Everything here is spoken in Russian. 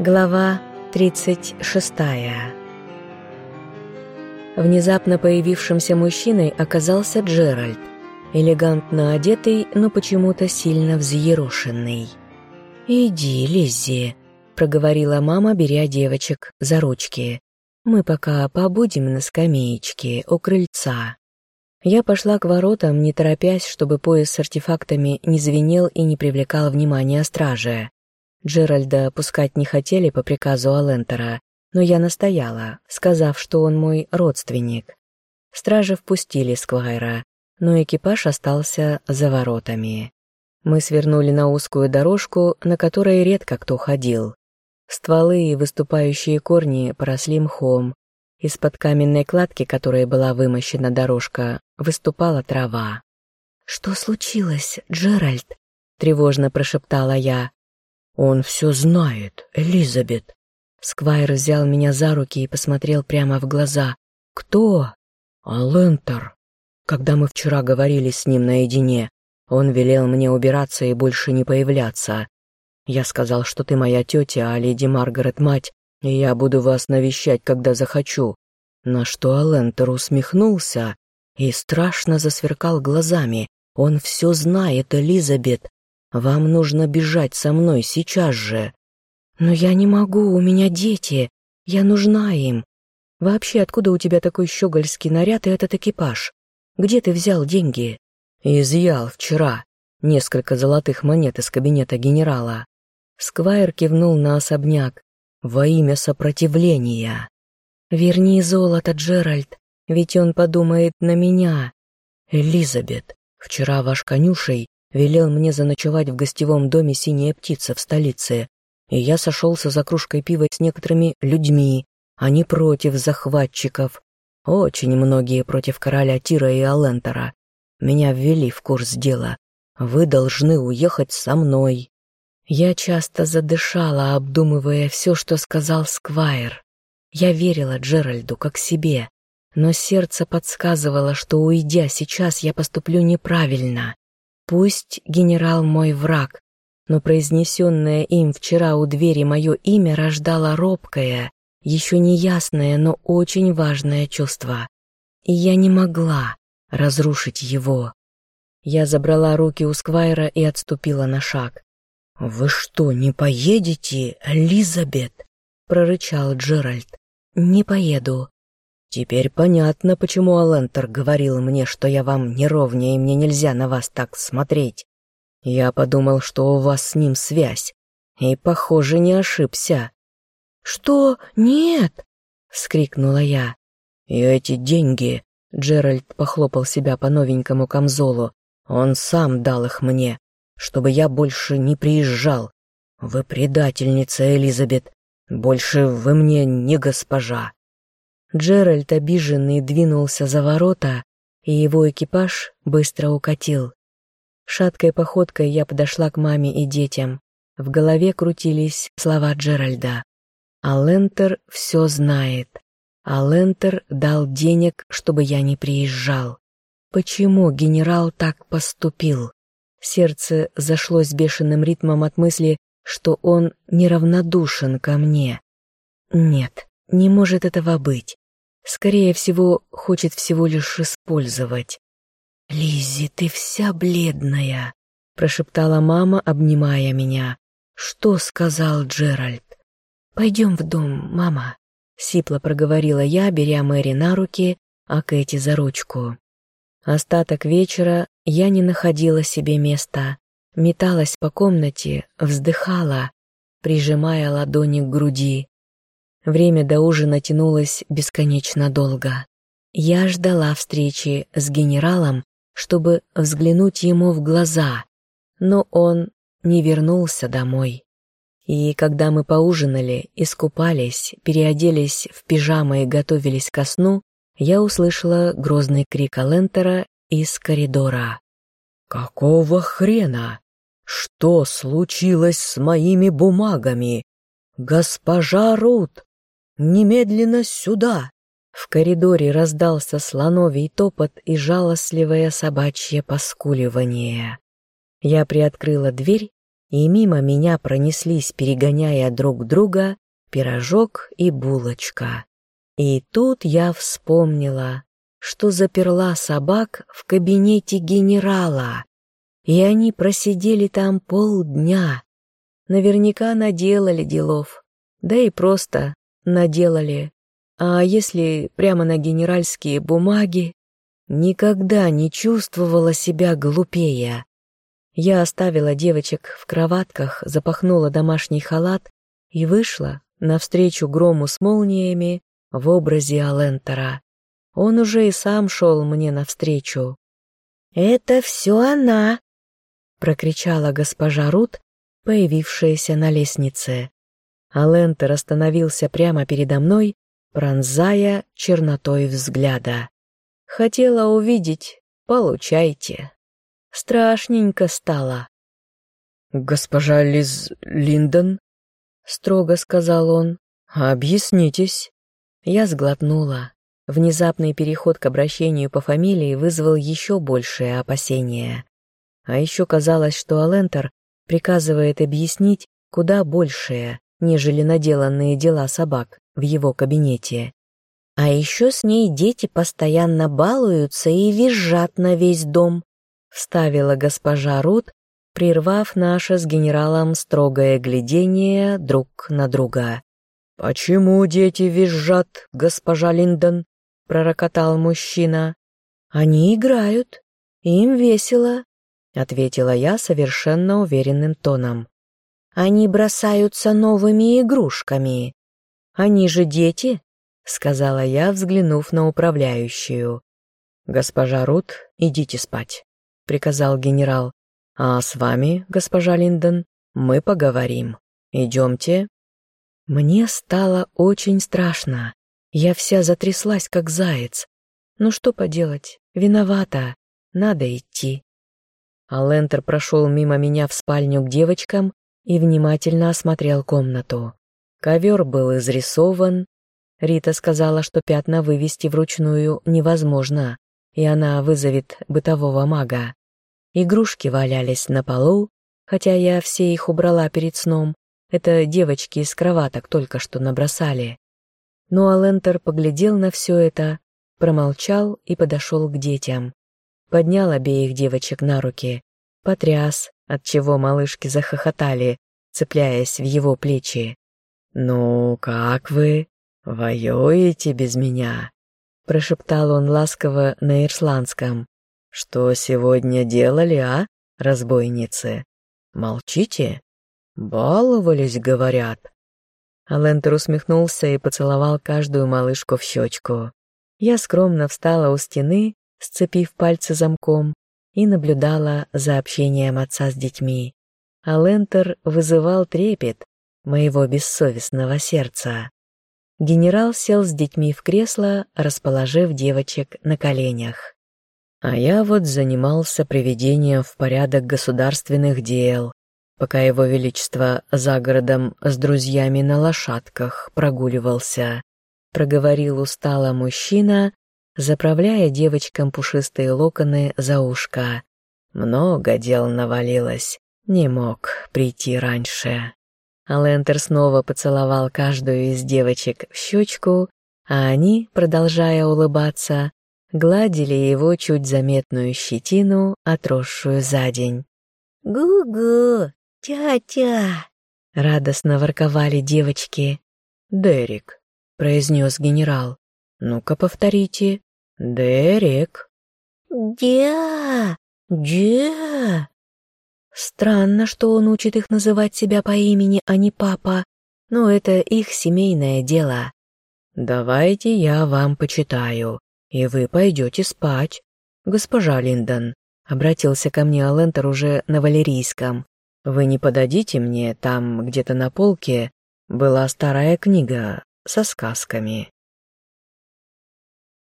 Глава 36 Внезапно появившимся мужчиной оказался Джеральд, элегантно одетый, но почему-то сильно взъерошенный. «Иди, Лиззи», — проговорила мама, беря девочек за ручки. «Мы пока побудем на скамеечке у крыльца». Я пошла к воротам, не торопясь, чтобы пояс с артефактами не звенел и не привлекал внимания стражи. Джеральда пускать не хотели по приказу Алентера, но я настояла, сказав, что он мой родственник. Стражи впустили Сквайра, но экипаж остался за воротами. Мы свернули на узкую дорожку, на которой редко кто ходил. Стволы и выступающие корни поросли мхом. Из-под каменной кладки, которой была вымощена дорожка, выступала трава. «Что случилось, Джеральд?» — тревожно прошептала я. «Он все знает, Элизабет». Сквайр взял меня за руки и посмотрел прямо в глаза. «Кто?» «Алентер. Когда мы вчера говорили с ним наедине, он велел мне убираться и больше не появляться. Я сказал, что ты моя тетя, а леди Маргарет мать, и я буду вас навещать, когда захочу». На что Алентер усмехнулся и страшно засверкал глазами. «Он все знает, Элизабет. Вам нужно бежать со мной сейчас же. Но я не могу, у меня дети. Я нужна им. Вообще, откуда у тебя такой щегольский наряд и этот экипаж? Где ты взял деньги? Изъял вчера. Несколько золотых монет из кабинета генерала. Сквайр кивнул на особняк. Во имя сопротивления. Верни золото, Джеральд, ведь он подумает на меня. Элизабет, вчера ваш конюшей велел мне заночевать в гостевом доме «Синяя птица» в столице, и я сошелся за кружкой пива с некоторыми людьми, а не против захватчиков. Очень многие против короля Тира и Алентера. Меня ввели в курс дела. Вы должны уехать со мной. Я часто задышала, обдумывая все, что сказал Сквайр. Я верила Джеральду как себе, но сердце подсказывало, что, уйдя сейчас, я поступлю неправильно. Пусть генерал мой враг, но произнесенное им вчера у двери мое имя рождало робкое, еще неясное, но очень важное чувство. И я не могла разрушить его. Я забрала руки у Сквайра и отступила на шаг. «Вы что, не поедете, Элизабет?» — прорычал Джеральд. «Не поеду. Теперь понятно, почему Алентер говорил мне, что я вам не ровня и мне нельзя на вас так смотреть. Я подумал, что у вас с ним связь, и, похоже, не ошибся. «Что? Нет!» — вскрикнула я. «И эти деньги...» — Джеральд похлопал себя по новенькому камзолу. «Он сам дал их мне, чтобы я больше не приезжал. Вы предательница, Элизабет. Больше вы мне не госпожа». Джеральд, обиженный, двинулся за ворота, и его экипаж быстро укатил. Шаткой походкой я подошла к маме и детям. В голове крутились слова Джеральда. «Алентер все знает. Алентер дал денег, чтобы я не приезжал. Почему генерал так поступил?» Сердце зашлось бешеным ритмом от мысли, что он неравнодушен ко мне. Нет, не может этого быть. Скорее всего, хочет всего лишь использовать. «Лиззи, ты вся бледная», — прошептала мама, обнимая меня. «Что сказал Джеральд?» «Пойдем в дом, мама», — сипло проговорила я, беря Мэри на руки, а Кэти за ручку. Остаток вечера я не находила себе места, металась по комнате, вздыхала, прижимая ладони к груди. Время до ужина тянулось бесконечно долго. Я ждала встречи с генералом, чтобы взглянуть ему в глаза, но он не вернулся домой. И когда мы поужинали, искупались, переоделись в пижамы и готовились ко сну, я услышала грозный крик Алентера из коридора. «Какого хрена? Что случилось с моими бумагами? Госпожа Рут, Немедленно сюда!» В коридоре раздался слоновий топот и жалостливое собачье поскуливание. Я приоткрыла дверь и мимо меня пронеслись, перегоняя друг друга, пирожок и булочка. И тут я вспомнила, что заперла собак в кабинете генерала, и они просидели там полдня. Наверняка наделали делов, да и просто наделали. А если прямо на генеральские бумаги, никогда не чувствовала себя глупее. Я оставила девочек в кроватках, запахнула домашний халат и вышла навстречу грому с молниями в образе Алентера. Он уже и сам шел мне навстречу. «Это все она!» — прокричала госпожа Рут, появившаяся на лестнице. Алентер остановился прямо передо мной, пронзая чернотой взгляда. «Хотела увидеть, получайте». Страшненько стало. «Госпожа Лиз Линдон?» — строго сказал он. «Объяснитесь». Я сглотнула. Внезапный переход к обращению по фамилии вызвал еще большее опасение. А еще казалось, что Алентер приказывает объяснить куда большее, нежели наделанные дела собак в его кабинете. А еще с ней дети постоянно балуются и визжат на весь дом, вставила госпожа Рут, прервав наше с генералом строгое глядение друг на друга. «Почему дети визжат, госпожа Линдон?» — пророкотал мужчина. «Они играют. Им весело», — ответила я совершенно уверенным тоном. «Они бросаются новыми игрушками. Они же дети», — сказала я, взглянув на управляющую. «Госпожа Рут, идите спать» приказал генерал. «А с вами, госпожа Линдон, мы поговорим. Идемте». Мне стало очень страшно. Я вся затряслась, как заяц. Ну что поделать, виновата, надо идти. Алентер прошел мимо меня в спальню к девочкам и внимательно осмотрел комнату. Ковер был изрисован. Рита сказала, что пятна вывести вручную невозможно, и она вызовет бытового мага. Игрушки валялись на полу, хотя я все их убрала перед сном. Это девочки из кроваток только что набросали. Но Алентер поглядел на все это, промолчал и подошел к детям. Поднял обеих девочек на руки, потряс, отчего малышки захохотали, цепляясь в его плечи. «Ну, как вы? Воюете без меня?» прошептал он ласково на ирсландском. Что сегодня делали, а, разбойницы? Молчите? Баловались, говорят. Алентер усмехнулся и поцеловал каждую малышку в щечку. Я скромно встала у стены, сцепив пальцы замком, и наблюдала за общением отца с детьми. Алентер вызывал трепет моего бессовестного сердца. Генерал сел с детьми в кресло, расположив девочек на коленях. А я вот занимался приведением в порядок государственных дел, пока его величество за городом с друзьями на лошадках прогуливался. Проговорил устало мужчина, заправляя девочкам пушистые локоны за ушко. Много дел навалилось, не мог прийти раньше. Алентер снова поцеловал каждую из девочек в щечку, а они, продолжая улыбаться, гладили его чуть заметную щетину, отросшую за день. «Гу-гу, тя-тя!» — радостно ворковали девочки. «Дерек», — произнес генерал. «Ну-ка повторите. Дерек». «Дя! Дя!» Странно, что он учит их называть себя по имени, а не папа, но это их семейное дело. «Давайте я вам почитаю», «И вы пойдете спать, госпожа Линдон», — обратился ко мне Алентер уже на валерийском. «Вы не подадите мне, там где-то на полке была старая книга со сказками».